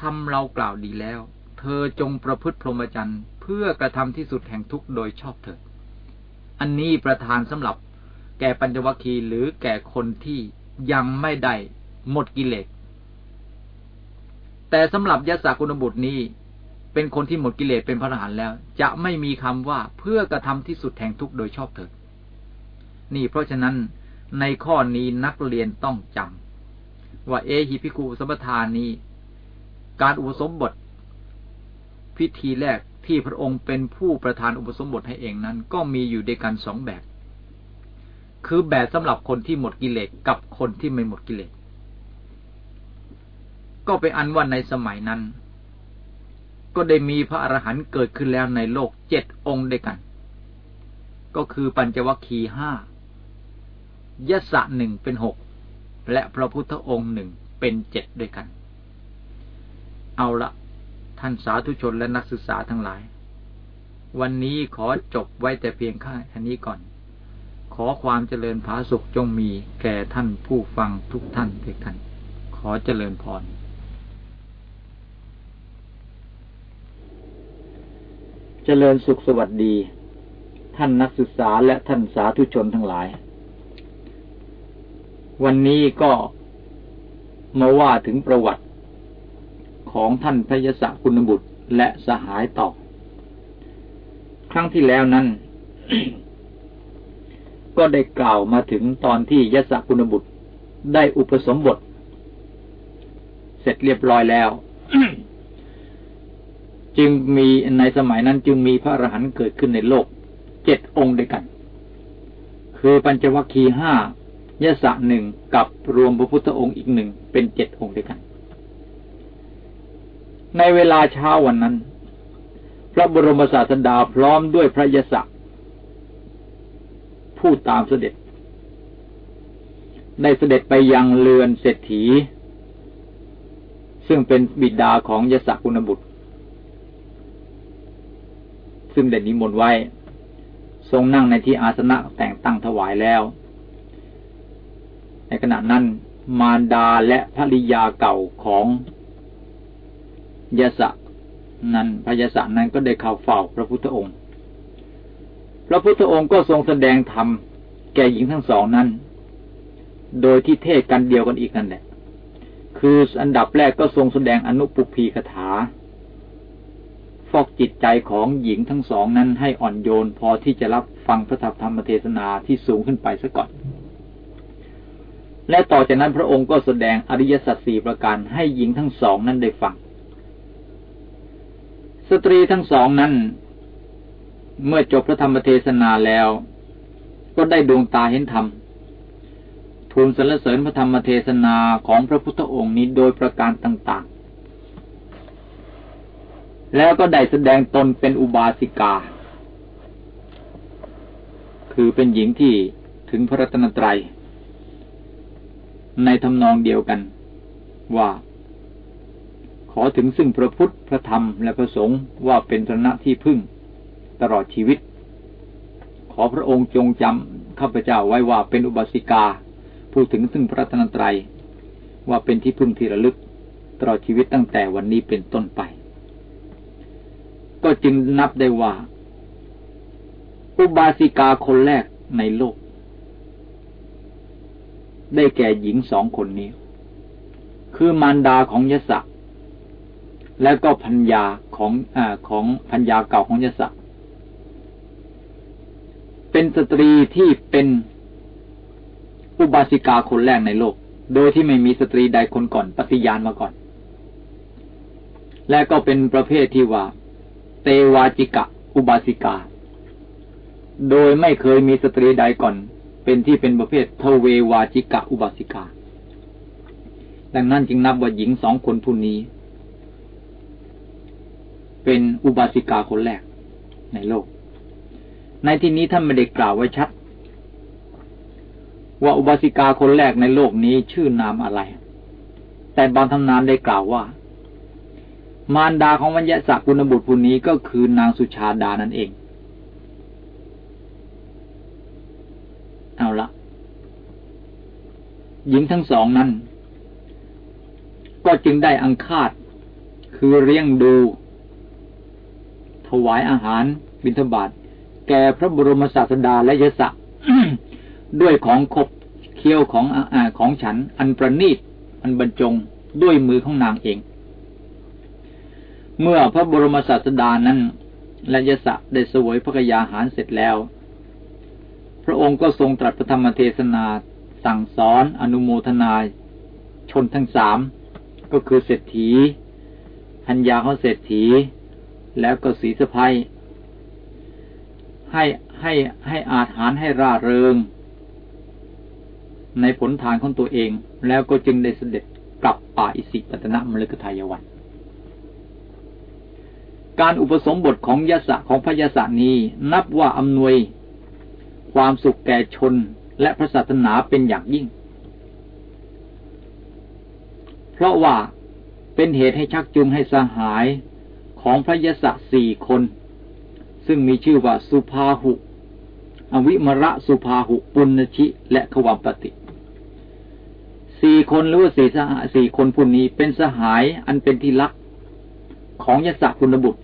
ทำเรากล่าวดีแล้ว เธอจงประพฤติพรหมจรรย์ เพื่อกระทำที่สุดแห่งทุกโดยชอบเถิด อันนี้ประทานสำหรับแก่ปัญจวัคคีย์หรือแก่คนที่ยังไม่ได้หมดกิเลส แต่สำหรับยศกุณบุตรนี้ เป็นคนที่หมดกิเลสเป็นพระอรหันต์แล้ว จะไม่มีคำว่าเพื่อกระทำที่สุดแห่งทุกโดยชอบเถิด นี่เพราะฉะนั้นในข้อนี้นักเรียนต้องจำว่าเอหิพิคูสมทานนี้ การอุปสมบทพิธีแรก ที่พระองค์เป็นผู้ประธานอุปสมบทให้เองนั้น ก็มีอยู่ด้วยกันสองแบบ คือแบบสำหรับคนที่หมดกิเลสกับคนที่ไม่หมดกิเลส ก็ไปอันว่าในสมัยนั้น ก็ได้มีพระอรหันต์เกิดขึ้นแล้วในโลกเจ็ดองค์ด้วยกัน ก็คือปัญจวัคคีย์ห้ายศะหนึ่งเป็นหกและพระพุทธองค์หนึ่งเป็นเจ็ดด้วยกัน เอาละ ท่านสาธุชนและนักศึกษาทั้งหลาย วันนี้ขอจบไว้แต่เพียงแค่นี้ก่อน ขอความเจริญผาสุขจงมีแก่ท่านผู้ฟังทุกท่านทุกท่าน ขอเจริญพรเจริญสุขสวัสดี ท่านนักศึกษาและท่านสาธุชนทั้งหลาย วันนี้ก็มาว่าถึงประวัติ ของท่านพยศคุณบุตรและสหายต่อ ครั้งที่แล้วนั้น ก็ได้กล่าวมาถึงตอนที่ยศคุณบุตรได้อุปสมบท เสร็จเรียบร้อยแล้ว จึงมีในสมัยนั้นจึงมีพระอรหันต์เกิดขึ้นในโลกเจ็ดองค์ด้วยกัน คือปัญจวัคคีย์ห้ายะสะหนึ่งกับรวมพระพุทธองค์อีกหนึ่งเป็นเจ็ดองค์ด้วยกัน ในเวลาเช้าวันนั้น พระบรมศาสดาพร้อมด้วยพระยศผู้ตามเสด็จได้เสด็จไปยังเรือนเศรษฐี ซึ่งเป็นบิดาของยศกุณบุตร ซึ่งได้นิมนต์ไว้ ทรงนั่งในที่อาสนะแต่งตั้งถวายแล้ว ในขณะนั้นมารดาและภริยาเก่าของ ยศนั้นพระยศนั้นก็ได้เข้าเฝ้าพระพุทธองค์ พระพุทธองค์ก็ทรงแสดงธรรมแก่หญิงทั้งสองนั้น โดยที่เทศกันเดียวกันอีกนั่นแหละ คืออันดับแรกก็ทรงแสดงอนุปุพีคถา ฟอกจิตใจของหญิงทั้งสองนั้นให้อ่อนโยนพอที่จะรับฟังพระธรรมเทศนาที่สูงขึ้นไปซะก่อน และต่อจากนั้นพระองค์ก็แสดงอริยสัจสี่ประการให้หญิงทั้งสองนั้นได้ฟัง สตรีทั้งสองนั้น เมื่อจบพระธรรมเทศนาแล้ว ก็ได้ดวงตาเห็นธรรมทูลสรรเสริญพระธรรมเทศนาของพระพุทธองค์นี้โดยประการต่างๆ แล้วก็ได้แสดงตนเป็นอุบาสิกา คือเป็นหญิงที่ถึงพระรัตนตรัย ในทำนองเดียวกันว่า ขอถึงซึ่งพระพุทธ พระธรรม และพระสงฆ์ว่าเป็นธนะที่พึ่ง ตลอดชีวิต ขอพระองค์จงจำข้าพเจ้าไว้ว่าเป็นอุบาสิกา พูดถึงซึ่งพระรัตนตรัย ว่าเป็นที่พึ่งที่ระลึก ตลอดชีวิตตั้งแต่วันนี้เป็นต้นไป ก็จึงนับได้ว่า อุบาสิกาคนแรกในโลก ได้แก่หญิงสองคนนี้ คือมารดาของยศ และก็พัญญาของอของพัญญาเก่าของยศเป็นสตรีที่เป็นอุบาสิกาคนแรกในโลก โดยที่ไม่มีสตรีใดคนก่อนปฏิญาณมาก่อน และก็เป็นประเภทที่ว่า เตวาจิกะ อุบาสิกา โดยไม่เคยมีสตรีใดก่อน เป็นที่เป็นประเภทเทเววาจิกะ อุบาสิกา ดังนั้นจึงนับว่าหญิงสองคนผู้นี้ เป็นอุบาสิกาคนแรกในโลก ในที่นี้ท่านไม่ได้กล่าวไว้ชัด ว่าอุบาสิกาคนแรกในโลกนี้ชื่อนามอะไร แต่บางทำนานได้กล่าวว่า มารดาของวัญญศักดิ์กุณบุตรผู้นี้ก็คือนางสุชาดานั่นเอง เอาละหญิงทั้งสองนั้น ก็จึงได้อังคาดคือเลี้ยงดู วายอาหารบิณฑบาตแก่พระบรมศาสดาและยศด้วยของขบเคี้ยวของอของฉัน อันประณีตอันบรรจงด้วยมือของนางเอง เมื่อพระบรมศาสดานั้นและยศได้สวยพระกยาหารเสร็จแล้ว พระองค์ก็ทรงตรัสพระธรรมเทศนาสั่งสอนอนุโมทนาชนทั้งสามก็คือเศรษฐีพัญญาของเศรษฐี แล้วก็สีสะพายให้ให้ให้อาหารให้ร่าเริง ในผลทานของตัวเอง แล้วก็จึงได้เสด็จกลับป่าอิสิปตนะมฤคทายวัน การอุปสมบทของยศของพระยศนี้นับว่าอำนวยความสุขแก่ชนและพระศาสนาเป็นอย่างยิ่ง เพราะว่าเป็นเหตุให้ชักจูงให้สหาย ของพระยศสี่คน ซึ่งมีชื่อว่าสุภาหุ อวิมระสุภาหุปุณชิและขวัมปติสี่คนหรือว่าสี่สหายสี่คนผู้นี้เป็นสหายอันเป็นที่รักของยศคุณบุตร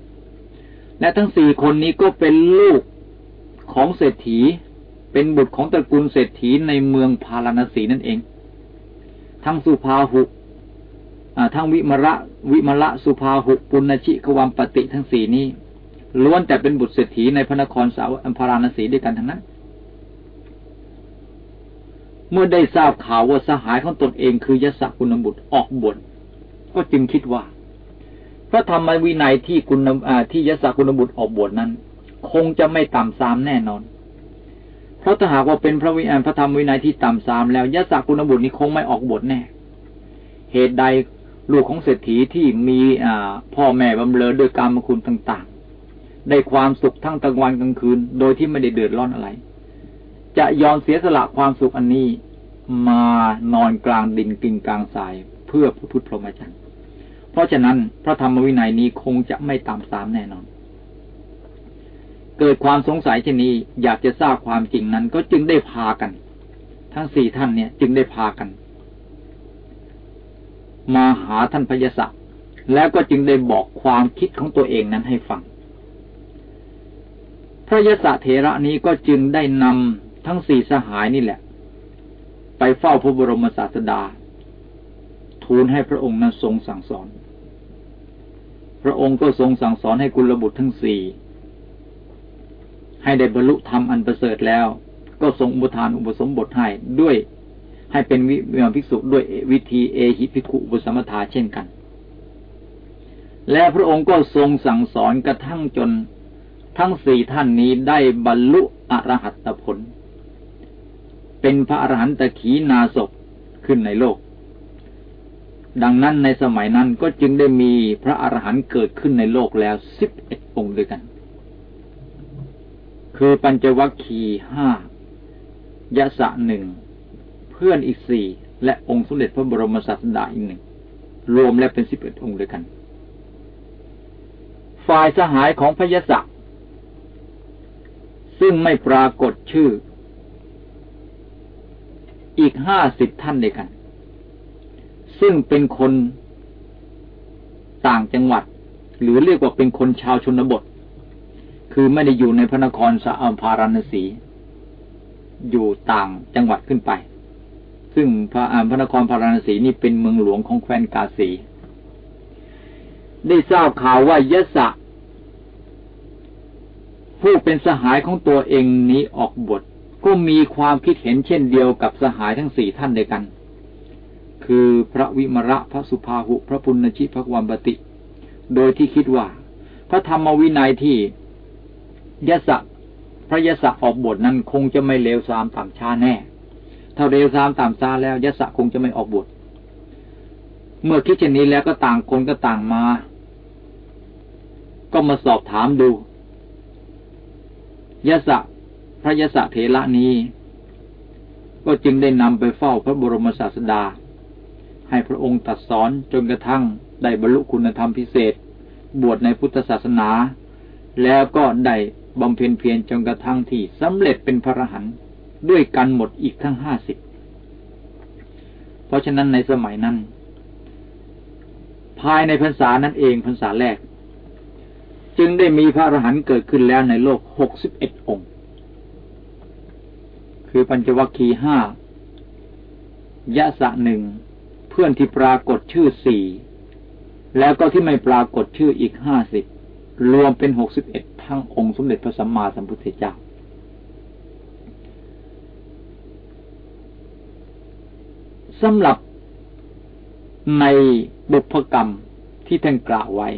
และทั้งสี่คนนี้ก็เป็นลูกของเศรษฐี เป็นบุตรของตระกูลเศรษฐีในเมืองพาราณสีนั่นเอง ทั้งสุภาหุ ทั้งวิมระวิมระสุภาหุปุณชิกวัมปติทั้งสี่นี้ล้วนแต่เป็นบุตรเศรษฐีในพระนครสาวอัมพาราณสีด้วยกันทั้งนั้น เมื่อได้ทราบข่าวว่าสหายของตนเองคือยศกุณบุตรออกบวชก็จึงคิดว่า พระธรรมวินัยที่คุณที่ยศกุณบุตรออกบวชนั้น คงจะไม่ต่ำซามแน่นอน เพราะถ้าหากว่าเป็นพระวิญญาณพระธรรมวินัยที่ต่ำสามแล้วยะสักุณบุตรนี้คงไม่ออกบทแน่ เหตุใด ลูกของเศรษฐีที่มีอพ่อแม่บำเรอด้วยการมคุณต่าง ๆ ได้ความสุขทั้งกลางวันกลางคืน โดยที่ไม่ได้เดือดร้อนอะไร จะยอมเสียสละความสุขอันนี้มานอนกลางดินกินกลางทรายเพื่อพุทธพรหมจรรย์เพราะฉะนั้นพระธรรมวินัยนี้คงจะไม่ต่ำสามแน่นอน เกิดความสงสัยเช่นนี้อยากจะทราบความจริงนั้น ก็จึงได้พากัน ทั้งสี่ท่านเนี่ย จึงได้พากัน มาหาท่านพยศักแล้วก็จึงได้บอกความคิดของตัวเองนั้นให้ฟัง พระยศเถระนี้ก็จึงได้นำทั้งสี่สหายนี่แหละ ไปเฝ้าพระบรมศาสดา ทูลให้พระองค์นั้นทรงสั่งสอน พระองค์ก็ทรงสั่งสอนให้กุลบุตรทั้งสี่ให้ได้บรรลุธรรมอันประเสริฐแล้ว ก็ทรงอุปทานอุปสมบทให้ด้วย ให้เป็นวิมภิกษุด้วยวิธีเอหิภิกขุอุสมทาเช่นกัน และพระองค์ก็ทรงสั่งสอนกระทั่งจนทั้งสี่ท่านนี้ได้บรรลุอรหัตผล เป็นพระอรหันตขีนาศพขึ้นในโลก ดังนั้นในสมัยนั้นก็จึงได้มีพระอรหันต์เกิดขึ้นในโลกแล้วสิบเอ็ดองค์ด้วยกัน คือปัญจวัคคีห้ายะสะหนึ่ง พื่อนอีกสี่และองค์สมเด็จพระบรมศาสดาอีกหนึ่ง รวมแล้วเป็นสิบเอ็ดองค์ด้วยกัน ฝ่ายสหายของพยศะซึ่งไม่ปรากฏชื่อ อีกห้าสิบท่านด้วยกัน ซึ่งเป็นคนต่างจังหวัด หรือเรียกว่าเป็นคนชาวชนบท คือไม่ได้อยู่ในพระนครสะอมพาราณสี อยู่ต่างจังหวัดขึ้นไป ซึ่งพระพระนครพาราณสีนี่เป็นเมืองหลวงของแคว้นกาสี ได้ทราบข่าวว่ายะสะ ผู้เป็นสหายของตัวเองนี้ออกบท ก็มีความคิดเห็นเช่นเดียวกับสหายทั้งสี่ท่านเดียวกัน คือพระวิมระพระสุภาหุ พระปุณชิพระวัมปติ โดยที่คิดว่า พระธรรมวินัยที่ยศพระยศออกบทนั้นคงจะไม่เลวทรามต่ำช้าแน่ ถ้าเลวทรามต่ำช้าแล้วยศคงจะไม่ออกบทเมื่อคิดเช่นนี้แล้วก็ต่างคนก็ต่างมา ก็มาสอบถามดูยศพระยศเถระนี้ ก็จึงได้นำไปเฝ้าพระบรมศาสดา ให้พระองค์ตัดสอนจนกระทั่งได้บรรลุคุณธรรมพิเศษ บวชในพุทธศาสนา แล้วก็ได้บำเพ็ญเพียรจนกระทั่งที่สำเร็จเป็นพระรหันต์ ด้วยกันหมดอีกทั้งห้าสิบ เพราะฉะนั้นในสมัยนั้น ภายในพรรษานั้นเองพรรษาแรก จึงได้มีพระอรหันต์เกิดขึ้นแล้วในโลกหกสิบเอ็ดองค์ คือปัญจวัคคีย์ห้ายะสะหนึ่งเพื่อนที่ปรากฏชื่อสี่แล้วก็ที่ไม่ปรากฏชื่ออีกห้าสิบรวมเป็นหกสิบเอ็ดทั้งองค์สมเด็จพระสัมมาสัมพุทธเจ้า สำหรับในบุพกรรมที่ท่านกล่าวไว้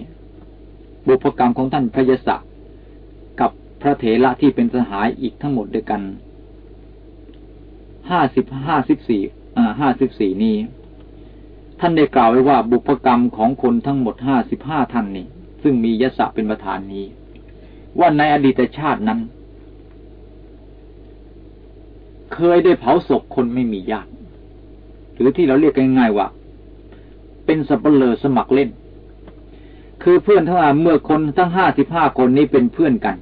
บุพกรรมของท่านพยศกับพระเถระที่เป็นสหายอีกทั้งหมดด้วยกันห้าสิบห้าสิบสี่อ่าห้าสิบสี่นี้ ท่านได้กล่าวไว้ว่าบุพกรรมของคนทั้งหมดห้าสิบห้าท่านนี่ซึ่งมียศเป็นประธานนี้ ว่าในอดีตชาตินั้น เคยได้เผาศพคนไม่มีญาติ หรือที่เราเรียกง่ายๆว่า เป็นสัปเหร่อสมัครเล่น คือเพื่อนทั้งหลายเมื่อคนทั้งห้าสิบห้าคนนี้เป็นเพื่อนกัน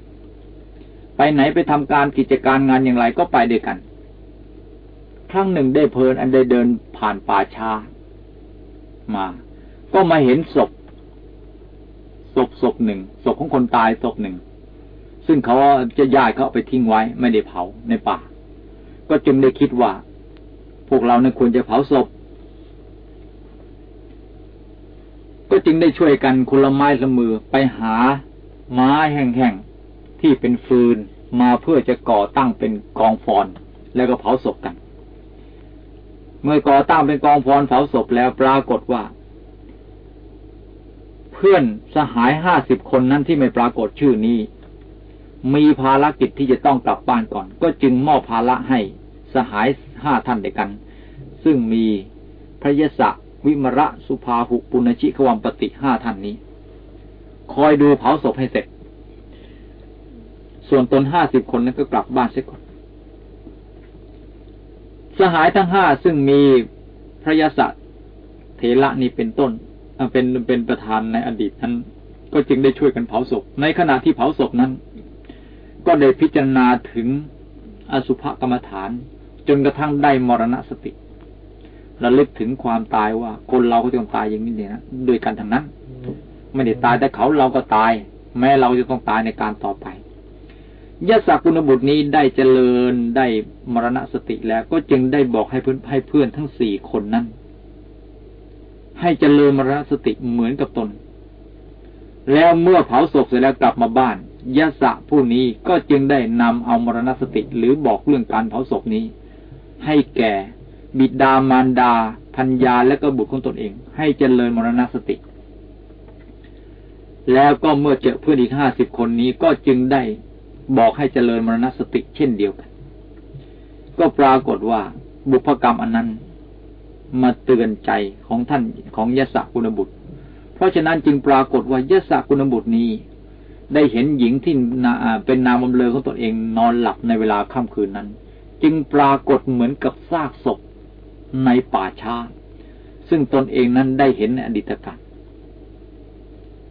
ไปไหนไปทำการกิจการงานอย่างไรก็ไปด้วยกัน ครั้งหนึ่งได้เพลินอันได้เดินผ่านป่าช้ามา ก็มาเห็นศพศพศพหนึ่งศพของคนตายศพหนึ่ง ซึ่งเขาจะย้ายเขาไปทิ้งไว้ ไม่ได้เผาในป่า ก็จึงได้คิดว่า พวกเราเนี่ยควรจะเผาศพ ก็จึงได้ช่วยกันคนละไม้ละมือไปหาไม้แห้งๆที่เป็นฟืนมาเพื่อจะก่อตั้งเป็นกองฟอน แล้วก็เผาศพกัน เมื่อก่อตั้งเป็นกองฟอนเผาศพแล้วปรากฏว่า เพื่อนสหายห้าสิบคนนั้นที่ไม่ปรากฏชื่อนี้ มีภารกิจที่จะต้องกลับบ้านก่อน ก็จึงมอบภาระให้ สหายห้าท่านเดียกัน ซึ่งมีพระยศวิมระสุภาหุปุณชิขวัมปติห้าท่านนี้ คอยดูเผาศพให้เสร็จ ส่วนตนห้าสิบคนนั้นก็กลับบ้านเสียก่อนสหายทั้งห้าซึ่งมีพระยศเทระนี้เป็นต้นเป็นเป็นประธานในอดีตนั้น ก็จึงได้ช่วยกันเผาศพ ในขณะที่เผาศพนั้น ก็ได้พิจารณาถึงอสุภกรรมฐาน จนกระทั่งได้มรณสติระลึกถึงความตายว่า คนเราก็จะต้องตายอย่างนี้เนี่ยนะโดยกันทั้งนั้น ไม่ได้ตายแต่เขาเราก็ตาย แม้เราจะต้องตายในการต่อไปยศกุณบุตรนี้ได้เจริญได้มรณสติแล้วก็จึงได้บอกให้เพื่อนให้เพื่อนทั้งสี่คนนั้น ให้เจริญมรณสติเหมือนกับตน แล้วเมื่อเผาศพเสร็จแล้วกลับมาบ้านยะสะผู้นี้ก็จึงได้นำเอามรณสติหรือบอกเรื่องการเผาศพนี้ ให้แก่ บิดามารดาพัญญาและก็บุตรของตนเอง ให้เจริญมรณสติ แล้วก็เมื่อเจอเพื่อนอีกห้าสิบคนนี้ก็จึงได้บอกให้เจริญมรณสติเช่นเดียวกัน ก็ปรากฏว่าบุพกรรมอันนั้นมาเตือนใจของท่านของยศกุณบุตร เพราะฉะนั้นจึงปรากฏว่ายศกุณบุตรนี้ ได้เห็นหญิงที่เป็นนามบำเลอของตนเองนอนหลับในเวลาค่ำคืนนั้น จึงปรากฏเหมือนกับซากศพในป่าช้า ซึ่งตนเองนั้นได้เห็นในอดีตกาล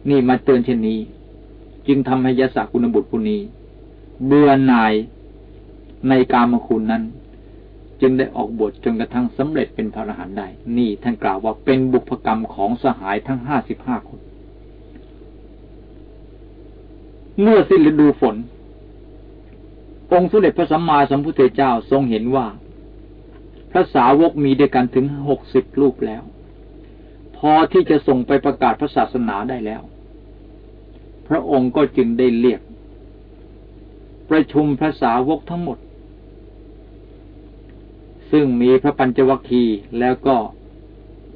นี่มาเตือนเช่นนี้ จึงทำให้ยศกุณบุตรผู้นี้ เบื่อหน่ายในกามคุณนั้น จึงได้ออกบวชจนกระทั่งสำเร็จเป็นพระอรหันต์ได้ นี่ท่านกล่าวว่าเป็นบุพกรรมของสหายทั้งห้าสิบห้าคน เมื่อสิ้นฤดูฝน องค์สมเด็จพระสัมมาสัมพุทธเจ้าทรงเห็นว่า พระสาวกมีด้วยกันถึงหกสิบรูปแล้ว พอที่จะส่งไปประกาศพระศาสนาได้แล้ว พระองค์ก็จึงได้เรียก ประชุมพระสาวกทั้งหมด ซึ่งมีพระปัญจวัคคีย์แล้วก็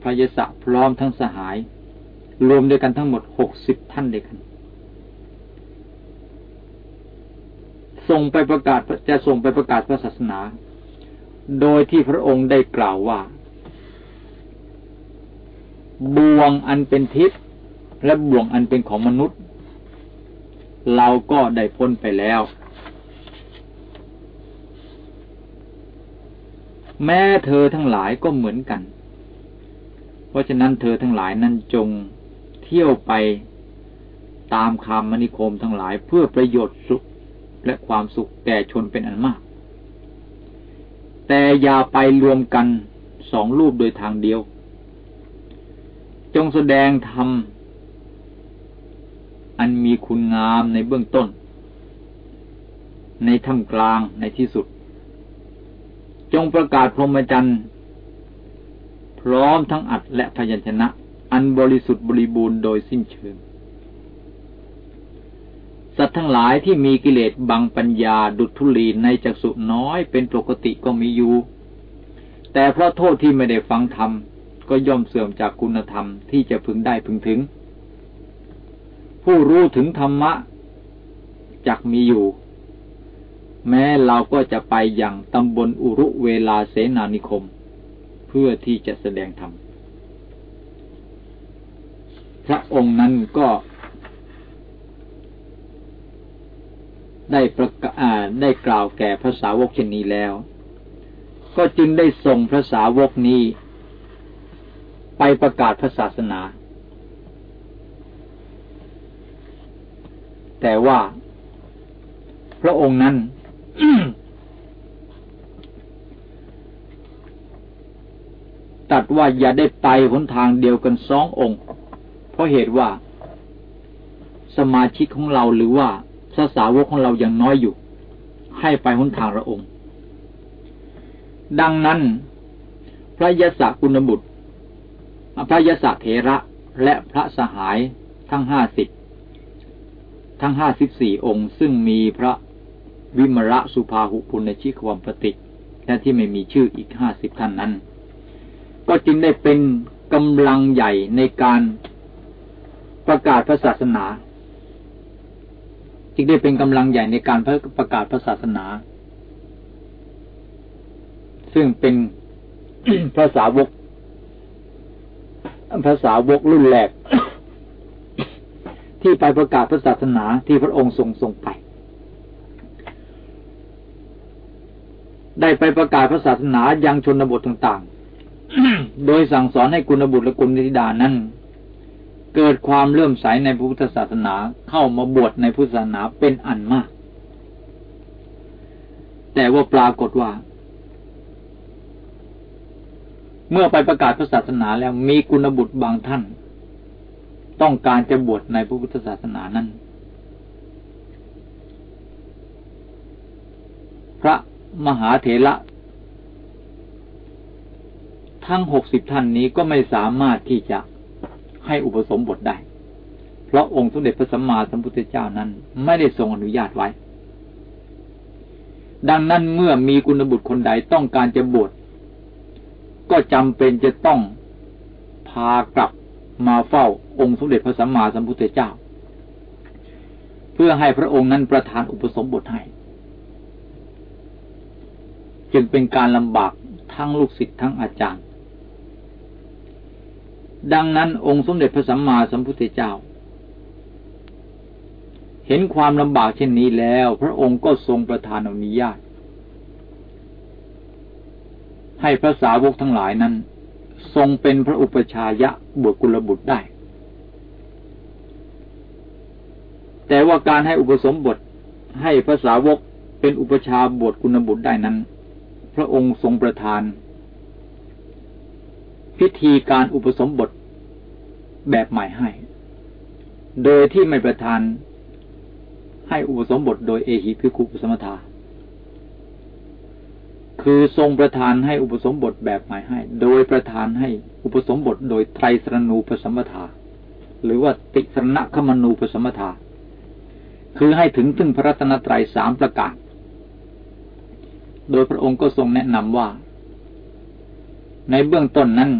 พระยศพร้อมทั้งสหาย รวมด้วยกันทั้งหมดหกสิบท่านเด็กกัน ส่งไปประกาศจะส่งไปประกาศพระศาสนา โดยที่พระองค์ได้กล่าวว่า บ่วงอันเป็นทิพย์และบ่วงอันเป็นของมนุษย์ เราก็ได้พ้นไปแล้ว แม้เธอทั้งหลายก็เหมือนกัน เพราะฉะนั้นเธอทั้งหลายนั้นจงเที่ยวไปตามคำมณิคมทั้งหลายเพื่อประโยชน์สุข และความสุขแก่ชนเป็นอันมาก แต่อย่าไปรวมกันสองรูปโดยทางเดียว จงแสดงธรรมอันมีคุณงามในเบื้องต้น ในท่ามกลางในที่สุด จงประกาศพรหมจรรย์พร้อมทั้งอัดและพยัญชนะ อันบริสุทธิ์บริบูรณ์โดยสิ้นเชิง สัตว์ทั้งหลายที่มีกิเลสบังปัญญาดุจทุลีในจักสุน้อยเป็นปกติก็มีอยู่ แต่เพราะโทษที่ไม่ได้ฟังธรรม ก็ย่อมเสื่อมจากคุณธรรมที่จะพึงได้พึงถึง ผู้รู้ถึงธรรมะจักมีอยู่ แม้เราก็จะไปอย่างตำบลอุรุเวลาเสนานิคม เพื่อที่จะแสดงธรรม พระองค์นั้นก็ ได้ประกาศได้กล่าวแก่พระสาวกเช่นนี้แล้ว ก็จึงได้ส่งพระสาวกนี้ ไปประกาศพระศาสนา แต่ว่า พระองค์นั้นตัดว่าอย่าได้ไปหนทางเดียวกันสององค์ เพราะเหตุว่า สมาชิกของเราหรือว่า พระสาวกของเรายังน้อยอยู่ ให้ไปหนทางระองค์ ดังนั้น พระยศกุณบุตร พระยศเถระและพระสหายทั้งห้าสิบทั้งห้าสิบสี่องค์ ซึ่งมีพระวิมระสุภาหุปุณชิความปฏิและที่ไม่มีชื่ออีกห้าสิบท่านนั้น ก็จึงได้เป็นกำลังใหญ่ในการประกาศพระศาสนา จึงได้เป็นกำลังใหญ่ในการประกาศพระศาสนา ซึ่งเป็นภาษาวกภาษาวกรุ่นแรกที่ไปประกาศพระศาสนาที่พระองค์ทรงทรงไป ได้ไปประกาศพระศาสนายังชนบทต่าง ๆ โดยสั่งสอนให้กุณบุตรและกุณธิดานั้น เกิดความเลื่อมใสในพุทธศาสนาเข้ามาบวชในพุทธศาสนาเป็นอันมาก แต่ว่าปรากฏว่า เมื่อไปประกาศพระศาสนาแล้วมีกุณบุตรบางท่าน ต้องการจะบวชในพระพุทธศาสนานั้น พระมหาเถระทั้งหกสิบท่านนี้ก็ไม่สามารถที่จะ ให้อุปสมบทได้ เพราะองค์สมเด็จพระสัมมาสัมพุทธเจ้านั้น ไม่ได้ทรงอนุญาตไว้ ดังนั้นเมื่อมีกุณบุตรคนใดต้องการจะบวชก็จำเป็นจะต้องพากลับมาเฝ้าองค์สมเด็จพระสัมมาสัมพุทธเจ้า เพื่อให้พระองค์นั้นประทานอุปสมบทให้จึงเป็นการลำบากทั้งลูกศิษย์ทั้งอาจารย์ ดังนั้นองค์สมเด็จพระสัมมาสัมพุทธเจ้า เห็นความลำบากเช่นนี้แล้ว พระองค์ก็ทรงประทานอนุญาต ให้พระสาวกทั้งหลายนั้น ทรงเป็นพระอุปชายะบวชกุลบุตรได้ แต่ว่าการให้อุปสมบทให้พระสาวกเป็นอุปชาบวชกุลบุตรได้นั้น พระองค์ทรงประทาน พิธีการอุปสมบทแบบใหม่ให้ โดยที่ไม่ประทานให้อุปสมบทโดยเอหิพิคุปสมถาคือทรงประทานให้อุปสมบทแบบใหม่ให้ โดยประทานให้อุปสมบทโดยไตรสรณูปสมถาหรือว่าติสรณคมนูปสมถาคือให้ถึงถึงพระรัตนตรัยสามประการ โดยพระองค์ก็ทรงแนะนำว่า ในเบื้องต้นนั้น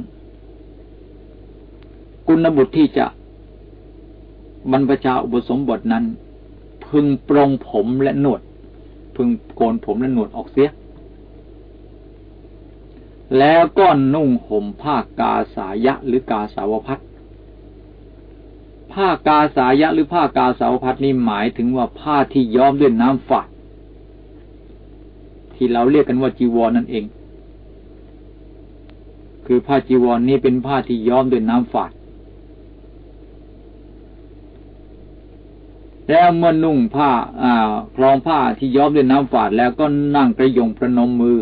กุณบุตรที่จะบรรพชาอุปสมบทนั้น พึงปรงผมและหนวด พึงโกนผมและหนวดออกเสีย แล้วก็นุ่งห่มผ้ากาสายะหรือกาสาวพัดผ้ากาสายะหรือผ้ากาสาวพัดนี้หมายถึงว่าผ้าที่ย้อมด้วยน้ำฝาดที่เราเรียกกันว่าจีวรนั่นเอง คือผ้าจีวรนนี้เป็นผ้าที่ย้อมด้วยน้ำฝาด แล้วเมื่อนุ่งผ้าอ่าคลองผ้าที่ย้อมด้วยน้ำฝาด แล้วก็นั่งกระยงประนมมือ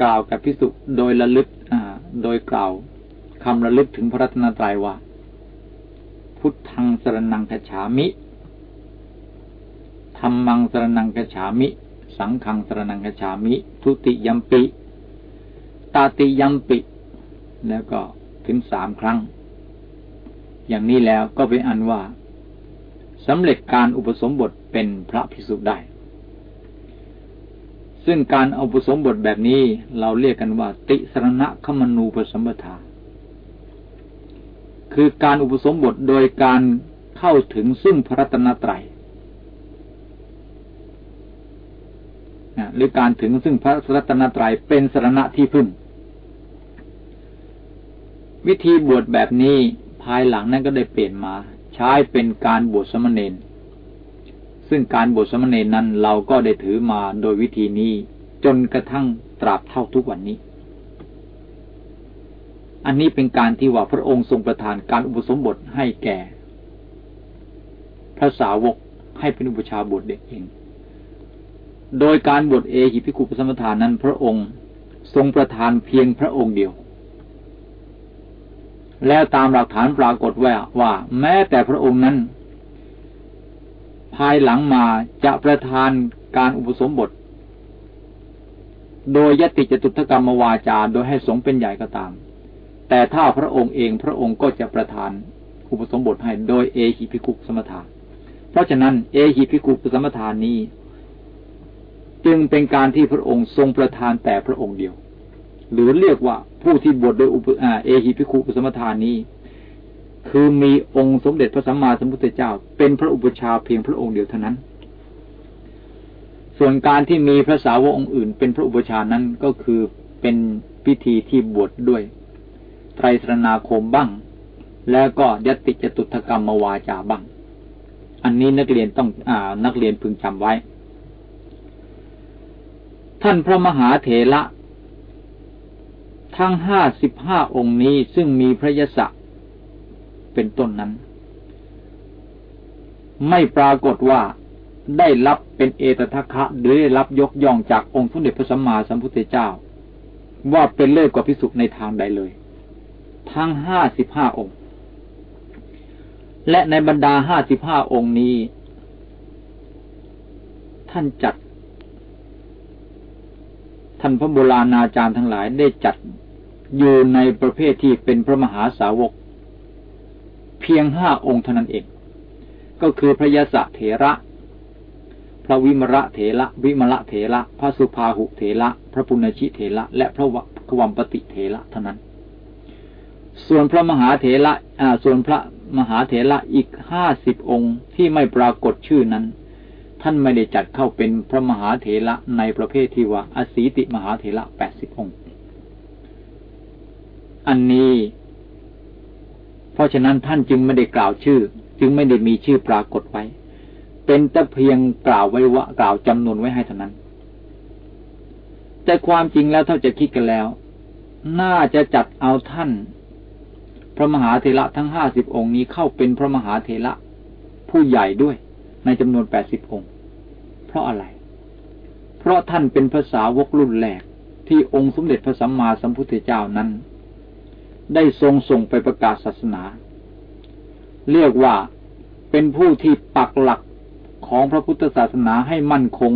กล่าวกับพิสุโดยระลึกอ่าโดยกล่าวคำระลึกถึงพระรัตนตรัยว่า พุทธังสรนังคฉามิธรรมังสรนังคฉามิ สังฆังสรนังคฉามิ ทุติยมปิ ตาติยัมปิ แล้วก็ถึงสามครั้ง อย่างนี้แล้วก็เป็นอันว่าสำเร็จการอุปสมบทเป็นพระภิกษุได้ ซึ่งการอาผสมบทแบบนี้เราเรียกกันว่า ติสรณะขมนูปสมบทาคือการอุปสมบทโดยการเข้าถึงซึ่งพระรัตนตรัยหรือการถึงซึ่งพระรัตนตรัยเป็นสรณะที่พึ่ง วิธีบวชแบบนี้ภายหลังนั้นก็ได้เปลี่ยนมา ใช้เป็นการบวชสมณเณรซึ่งการบวชสมณเณรนั้นเราก็ได้ถือมาโดยวิธีนี้ จนกระทั่งตราบเท่าทุกวันนี้ อันนี้เป็นการที่ว่าพระองค์ทรงประทานการอุปสมบทให้แก่ พระสาวกให้เป็นอุปชาบทเด็กเอง โดยการบทเอหิพิคุปสมทานนั้น พระองค์ทรงประทานเพียงพระองค์เดียว แล้วตามหลักฐานปรากฏว่าว่า แม้แต่พระองค์นั้น ภายหลังมาจะประทานการอุปสมบท โดยยติจตุตกรรมวาจาโดยให้สงเป็นใหญ่ก็ตาม แต่ถ้าพระองค์เองพระองค์ก็จะประทานอุปสมบทให้โดยเอหิพิคุสมถาเพราะฉะนั้นเอหิพิคุสมถานนี้ จึงเป็นการที่พระองค์ทรงประทานแต่พระองค์เดียว หรือเรียกว่าผู้ที่บวชโดยอุปเอหิพิคุปสมถานนี้ คือมีองค์สมเด็จพระสัมมาสัมพุทธเจ้า เป็นพระอุปชาเพียงพระองค์เดียวเท่านั้น ส่วนการที่มีพระสาวกองค์อื่น เป็นพระอุปชานั้นก็คือเป็นพิธีที่บวชดด้วย ไตรสรณาคมบ้าง แล้วก็ยติจตุถกรรมมวาจาบ้าง อันนี้นักเรียนต้องอ่านักเรียนพึงจำไว้ ท่านพระมหาเถระ ทั้งห้าสิบห้าองค์นี้ซึ่งมีพระยศเป็นต้นนั้น ไม่ปรากฏว่าได้รับเป็นเอตทัคคะหรือได้รับยกย่องจากองค์สมเด็จพระสัมมาสัมพุทธเจ้า ว่าเป็นเลิศกว่าพิสุในทางใดเลย ทั้งห้าสิบห้าองค์ และในบรรดาห้าสิบห้าองค์นี้ ท่านจัดท่านพระโบราณอาจารย์ทั้งหลายได้จัด อยู่ในประเภทที่เป็นพระมหาสาวก เพียงห้าองค์เท่านั้นเอง ก็คือพระยศเถระ พระวิมระเถระ วิมระเถระ พระสุภาหุเถระ พระปุณชิเถระ และพระวัมปติเถระเท่านั้น ส่วนพระมหาเถระส่วนพระมหาเถระอีกห้าสิบองค์ที่ไม่ปรากฏชื่อนั้น ท่านไม่ได้จัดเข้าเป็นพระมหาเถระในประเภทที่ว่าอสีติมหาเถระแปดสิบองค์ อันนี้ เพราะฉะนั้นท่านจึงไม่ได้กล่าวชื่อ จึงไม่ได้มีชื่อปรากฏไว้ เป็นแต่เพียงกล่าวไว้ว่ากล่าวจำนวนไว้ให้เท่านั้น แต่ความจริงแล้วถ้าจะคิดกันแล้ว น่าจะจัดเอาท่าน พระมหาเถระทั้งห้าสิบองค์นี้เข้าเป็นพระมหาเถระผู้ใหญ่ด้วยในจำนวนแปดสิบองค์ เพราะอะไร เพราะท่านเป็นภาษาวกรุ่นแรกที่องค์สมเด็จพระสัมมาสัมพุทธเจ้านั้น ได้ทรงส่งไปประกาศศาสนา เรียกว่าเป็นผู้ที่ปักหลักของพระพุทธศาสนาให้มั่นคง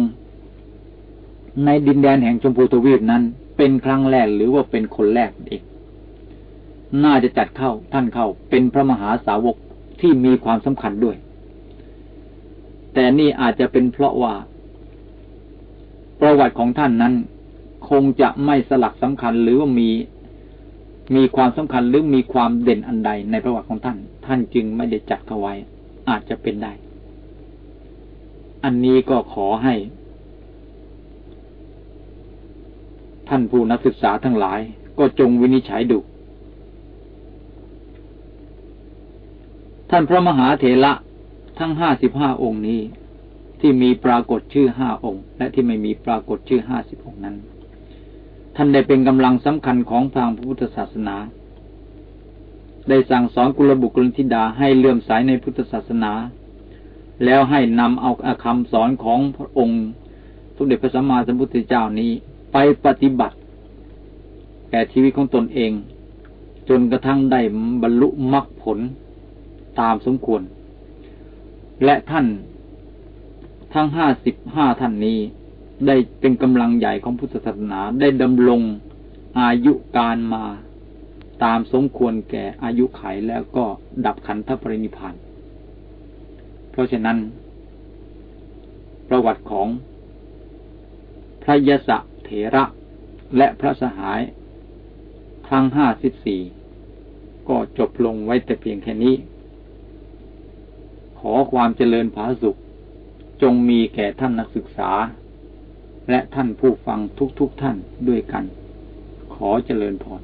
ในดินแดนแห่งชมพูทวีปนั้น เป็นครั้งแรกหรือว่าเป็นคนแรกเองน่าจะจัดเข้าท่านเข้าเป็นพระมหาสาวกที่มีความสำคัญด้วย แต่นี่อาจจะเป็นเพราะว่า ประวัติของท่านนั้น คงจะไม่สลักสำคัญหรือว่ามี มีความสำคัญหรือมีความเด่นอันใดในประวัติของท่าน ท่านจึงไม่ได้จัดเขาไว้ อาจจะเป็นได้ อันนี้ก็ขอให้ ท่านผู้นักศึกษาทั้งหลาย ก็จงวินิจฉัยดู ท่านพระมหาเถระทั้งห้าสิบห้าองค์นี้ ที่มีปรากฏชื่อห้าองค์ และที่ไม่มีปรากฏชื่อห้าสิบองค์นั้น ท่านได้เป็นกำลังสำคัญของทางพระพุทธศาสนา ได้สั่งสอนกุลบุคคลธิดาให้เลื่อมใสในพุทธศาสนา แล้วให้นำเอาคำสอนของพระองค์สมเด็จพระสัมมาสัมพุทธเจ้านี้ไปปฏิบัติ แก่ชีวิตของตนเอง จนกระทั่งได้บรรลุมรรคผลตามสมควร และท่านทั้งห้าสิบห้าท่านนี้ ได้เป็นกำลังใหญ่ของพุทธศาสนาได้ดำรงอายุการมาตามสมควรแก่อายุไขแล้วก็ดับขันธปรินิพาน เพราะฉะนั้น ประวัติของพระยศเถระและพระสหายครั้งห้าสิบสี่ก็จบลงไว้แต่เพียงแค่นี้ ขอความเจริญผาสุข จงมีแก่ท่านนักศึกษา และท่านผู้ฟังทุกๆทท่านด้วยกัน ขอเจริญพร